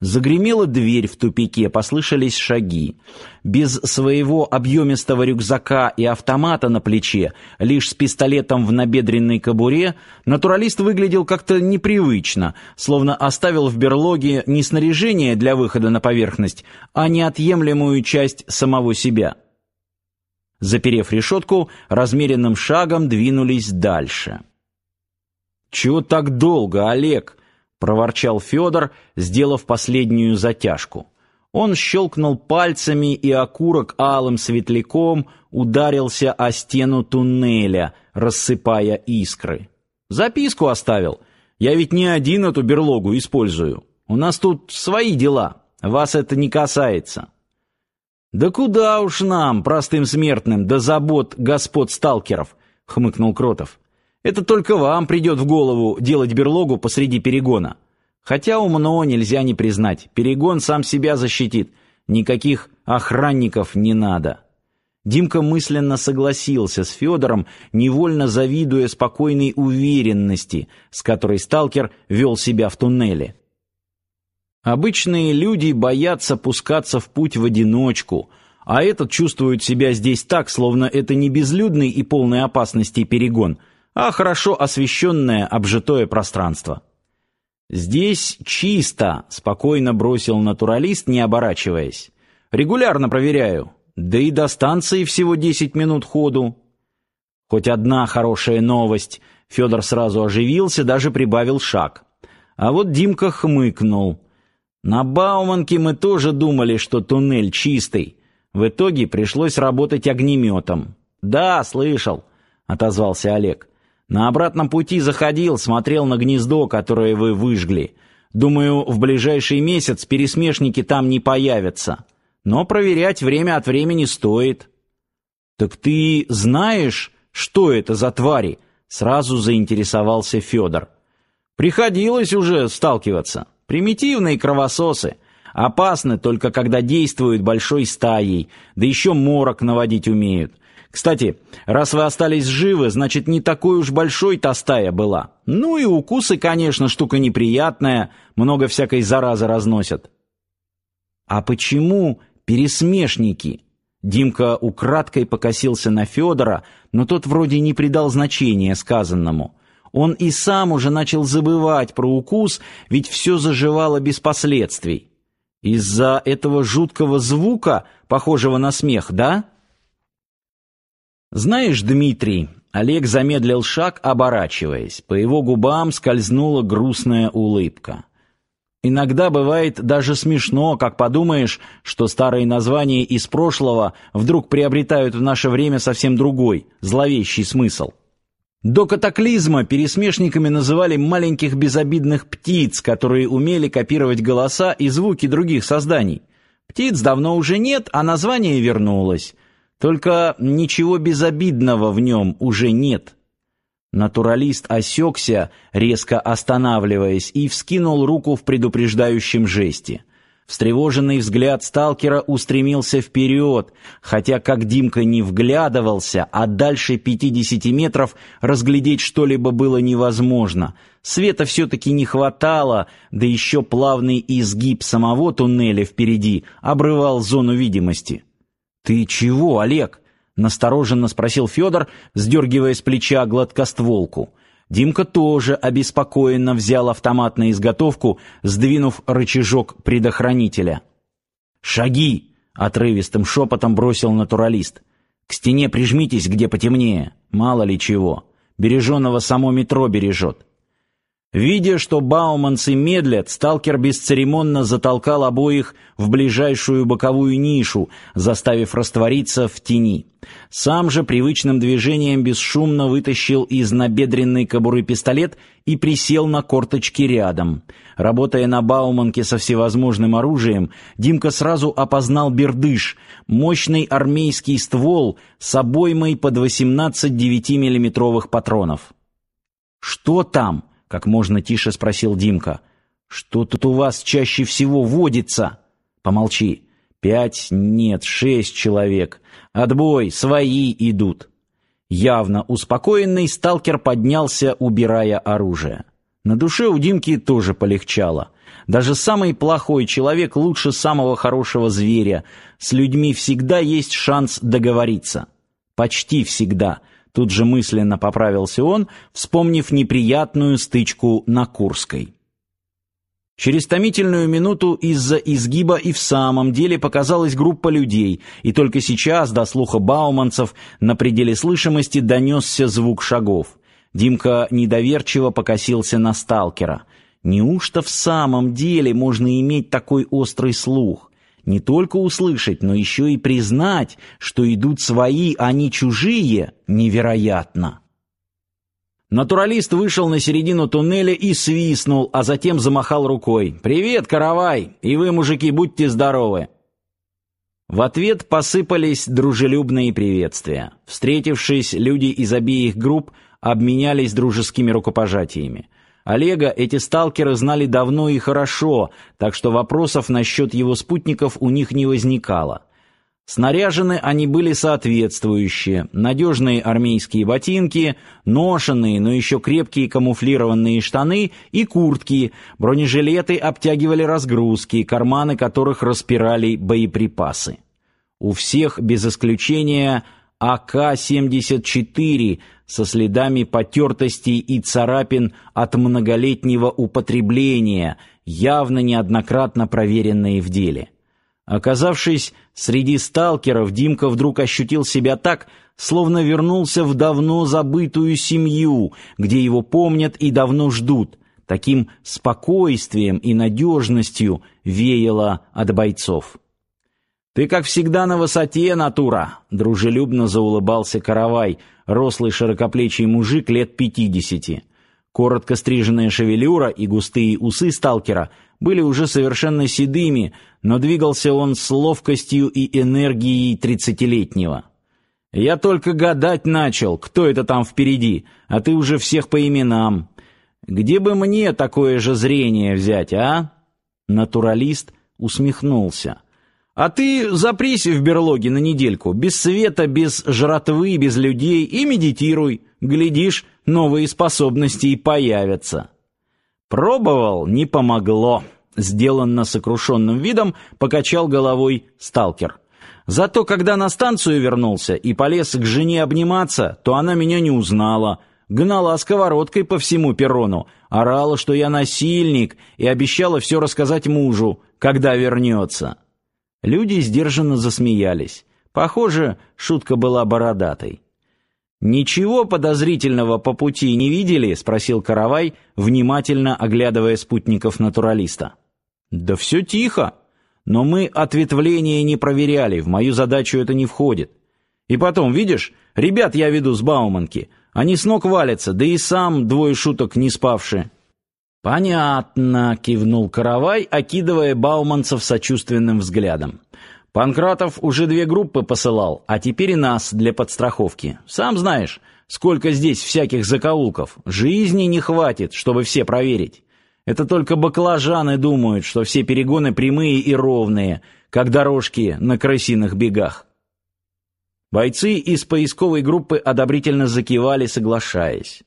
Загремела дверь в тупике, послышались шаги. Без своего объемистого рюкзака и автомата на плече, лишь с пистолетом в набедренной кобуре, натуралист выглядел как-то непривычно, словно оставил в берлоге не снаряжение для выхода на поверхность, а неотъемлемую часть самого себя. Заперев решетку, размеренным шагом двинулись дальше. «Чего так долго, Олег?» Проворчал Федор, сделав последнюю затяжку. Он щелкнул пальцами, и окурок алым светляком ударился о стену туннеля, рассыпая искры. Записку оставил. Я ведь не один эту берлогу использую. У нас тут свои дела. Вас это не касается. Да куда уж нам, простым смертным, до забот господ сталкеров, хмыкнул Кротов. Это только вам придет в голову делать берлогу посреди перегона. Хотя умно нельзя не признать. Перегон сам себя защитит. Никаких охранников не надо. Димка мысленно согласился с Федором, невольно завидуя спокойной уверенности, с которой сталкер вел себя в туннеле. Обычные люди боятся пускаться в путь в одиночку, а этот чувствует себя здесь так, словно это не безлюдный и полный опасностей перегон – а хорошо освещенное обжитое пространство. «Здесь чисто», — спокойно бросил натуралист, не оборачиваясь. «Регулярно проверяю. Да и до станции всего десять минут ходу». Хоть одна хорошая новость. Федор сразу оживился, даже прибавил шаг. А вот Димка хмыкнул. На Бауманке мы тоже думали, что туннель чистый. В итоге пришлось работать огнеметом. «Да, слышал», — отозвался Олег. На обратном пути заходил, смотрел на гнездо, которое вы выжгли. Думаю, в ближайший месяц пересмешники там не появятся. Но проверять время от времени стоит. Так ты знаешь, что это за твари? Сразу заинтересовался Федор. Приходилось уже сталкиваться. Примитивные кровососы. Опасны только когда действуют большой стаей, да еще морок наводить умеют. Кстати, раз вы остались живы, значит, не такой уж большой та стая была. Ну и укусы, конечно, штука неприятная, много всякой заразы разносят. А почему пересмешники? Димка украдкой покосился на Федора, но тот вроде не придал значения сказанному. Он и сам уже начал забывать про укус, ведь все заживало без последствий. Из-за этого жуткого звука, похожего на смех, да? «Знаешь, Дмитрий...» Олег замедлил шаг, оборачиваясь. По его губам скользнула грустная улыбка. Иногда бывает даже смешно, как подумаешь, что старые названия из прошлого вдруг приобретают в наше время совсем другой, зловещий смысл. До катаклизма пересмешниками называли маленьких безобидных птиц, которые умели копировать голоса и звуки других созданий. Птиц давно уже нет, а название вернулось. Только ничего безобидного в нем уже нет. Натуралист осекся, резко останавливаясь, и вскинул руку в предупреждающем жесте. Встревоженный взгляд сталкера устремился вперед, хотя как Димка не вглядывался, а дальше пятидесяти метров разглядеть что-либо было невозможно. Света все-таки не хватало, да еще плавный изгиб самого туннеля впереди обрывал зону видимости. «Ты чего, Олег?» — настороженно спросил Федор, сдергивая с плеча гладкостволку. Димка тоже обеспокоенно взял автомат на изготовку, сдвинув рычажок предохранителя. «Шаги!» — отрывистым шепотом бросил натуралист. «К стене прижмитесь, где потемнее. Мало ли чего. Береженого само метро бережет». Видя, что бауманцы медлят, сталкер бесцеремонно затолкал обоих в ближайшую боковую нишу, заставив раствориться в тени. Сам же привычным движением бесшумно вытащил из набедренной кобуры пистолет и присел на корточки рядом. Работая на Бауманке со всевозможным оружием, Димка сразу опознал бердыш, мощный армейский ствол с обоймой под 18 9-миллиметровых патронов. «Что там?» Как можно тише спросил Димка. Что тут у вас чаще всего водится? Помолчи. Пять, нет, шесть человек. Отбой, свои идут. Явно успокоенный сталкер поднялся, убирая оружие. На душе у Димки тоже полегчало. Даже самый плохой человек лучше самого хорошего зверя. С людьми всегда есть шанс договориться. Почти всегда. Тут же мысленно поправился он, вспомнив неприятную стычку на Курской. Через томительную минуту из-за изгиба и в самом деле показалась группа людей, и только сейчас до слуха бауманцев на пределе слышимости донесся звук шагов. Димка недоверчиво покосился на сталкера. Неужто в самом деле можно иметь такой острый слух? Не только услышать, но еще и признать, что идут свои, а не чужие, невероятно. Натуралист вышел на середину туннеля и свистнул, а затем замахал рукой. «Привет, каравай! И вы, мужики, будьте здоровы!» В ответ посыпались дружелюбные приветствия. Встретившись, люди из обеих групп обменялись дружескими рукопожатиями. Олега эти сталкеры знали давно и хорошо, так что вопросов насчет его спутников у них не возникало. Снаряжены они были соответствующие: надежные армейские ботинки, ношеные, но еще крепкие камуфлированные штаны и куртки. Бронежилеты обтягивали разгрузки, карманы которых распирали боеприпасы. У всех без исключения АК-74 со следами потертостей и царапин от многолетнего употребления, явно неоднократно проверенные в деле. Оказавшись среди сталкеров, Димка вдруг ощутил себя так, словно вернулся в давно забытую семью, где его помнят и давно ждут. Таким спокойствием и надежностью веяло от бойцов. Ты как всегда на высоте, натура, дружелюбно заулыбался Каравай, рослый широкоплечий мужик лет пятидесяти. Коротко стриженная шевелюра и густые усы сталкера были уже совершенно седыми, но двигался он с ловкостью и энергией тридцатилетнего. Я только гадать начал, кто это там впереди, а ты уже всех по именам. Где бы мне такое же зрение взять, а? Натуралист усмехнулся. А ты запрись в берлоге на недельку, без света, без жратвы, без людей и медитируй. Глядишь, новые способности и появятся. Пробовал, не помогло. Сделанно сокрушенным видом покачал головой сталкер. Зато когда на станцию вернулся и полез к жене обниматься, то она меня не узнала. Гнала сковородкой по всему перрону, орала, что я насильник, и обещала все рассказать мужу, когда вернется. Люди сдержанно засмеялись. Похоже, шутка была бородатой. Ничего подозрительного по пути не видели, спросил Каравай, внимательно оглядывая спутников натуралиста. Да все тихо. Но мы ответвления не проверяли, в мою задачу это не входит. И потом, видишь, ребят я веду с Бауманки. Они с ног валятся, да и сам двое шуток не спавшие. Понятно, кивнул Каравай, окидывая бауманцев сочувственным взглядом. Панкратов уже две группы посылал, а теперь и нас для подстраховки. Сам знаешь, сколько здесь всяких закоулков. Жизни не хватит, чтобы все проверить. Это только баклажаны думают, что все перегоны прямые и ровные, как дорожки на крысиных бегах. Бойцы из поисковой группы одобрительно закивали, соглашаясь.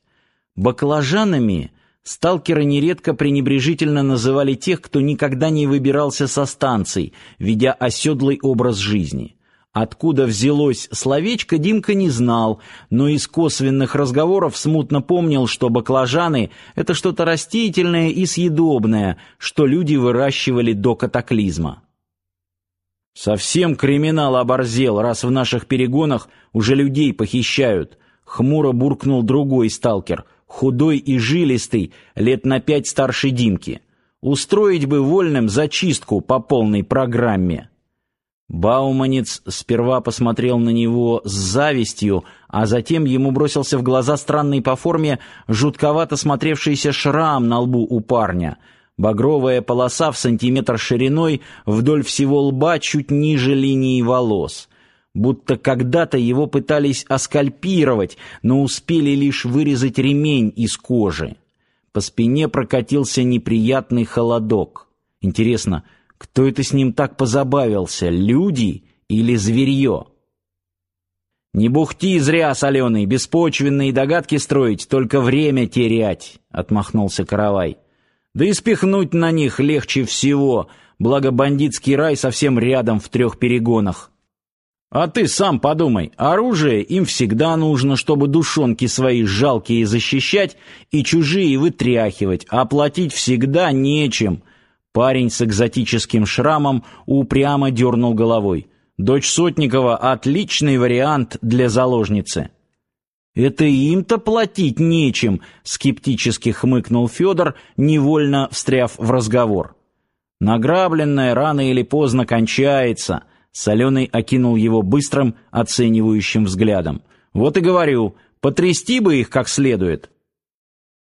Баклажанами Сталкеры нередко пренебрежительно называли тех, кто никогда не выбирался со станций, ведя оседлый образ жизни. Откуда взялось словечко, Димка не знал, но из косвенных разговоров смутно помнил, что баклажаны — это что-то растительное и съедобное, что люди выращивали до катаклизма. «Совсем криминал оборзел, раз в наших перегонах уже людей похищают», — хмуро буркнул другой сталкер — худой и жилистый, лет на пять старше Димки. Устроить бы вольным зачистку по полной программе. Бауманец сперва посмотрел на него с завистью, а затем ему бросился в глаза странный по форме жутковато смотревшийся шрам на лбу у парня. Багровая полоса в сантиметр шириной вдоль всего лба чуть ниже линии волос будто когда-то его пытались оскальпировать, но успели лишь вырезать ремень из кожи. По спине прокатился неприятный холодок. Интересно, кто это с ним так позабавился, люди или зверье? Не бухти зря, соленый, беспочвенные догадки строить, только время терять, отмахнулся Каравай. Да и спихнуть на них легче всего, благо бандитский рай совсем рядом в трех перегонах. А ты сам подумай, оружие им всегда нужно, чтобы душонки свои жалкие защищать и чужие вытряхивать, а платить всегда нечем. Парень с экзотическим шрамом упрямо дернул головой. Дочь Сотникова отличный вариант для заложницы. Это им-то платить нечем, скептически хмыкнул Федор, невольно встряв в разговор. Награбленное рано или поздно кончается. Соленый окинул его быстрым, оценивающим взглядом. Вот и говорю, потрясти бы их как следует.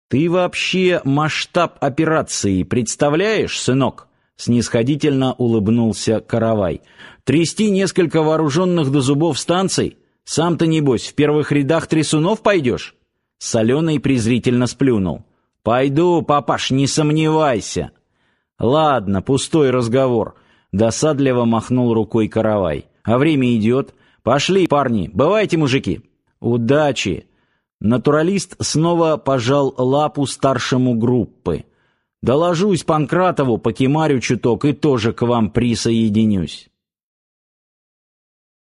Ты вообще масштаб операции представляешь, сынок? снисходительно улыбнулся Каравай. Трясти несколько вооруженных до зубов станций? Сам-то, небось, в первых рядах трясунов пойдешь?» Соленый презрительно сплюнул. «Пойду, папаш, не сомневайся». «Ладно, пустой разговор», — досадливо махнул рукой Каравай. «А время идет. Пошли, парни, бывайте, мужики». «Удачи!» Натуралист снова пожал лапу старшему группы. Доложусь Панкратову, покемарю чуток и тоже к вам присоединюсь.